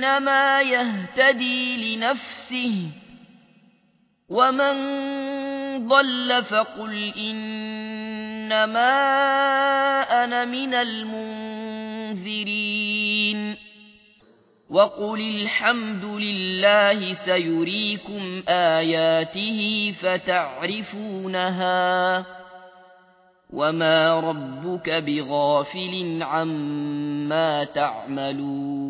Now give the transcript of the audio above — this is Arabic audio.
فإنما يهتدي لنفسه. ومن ضل فقل إنما أنا من المنذرين. وقل الحمد لله سيريكم آياته فتعرفونها. وما ربك بغافل عما تعملون.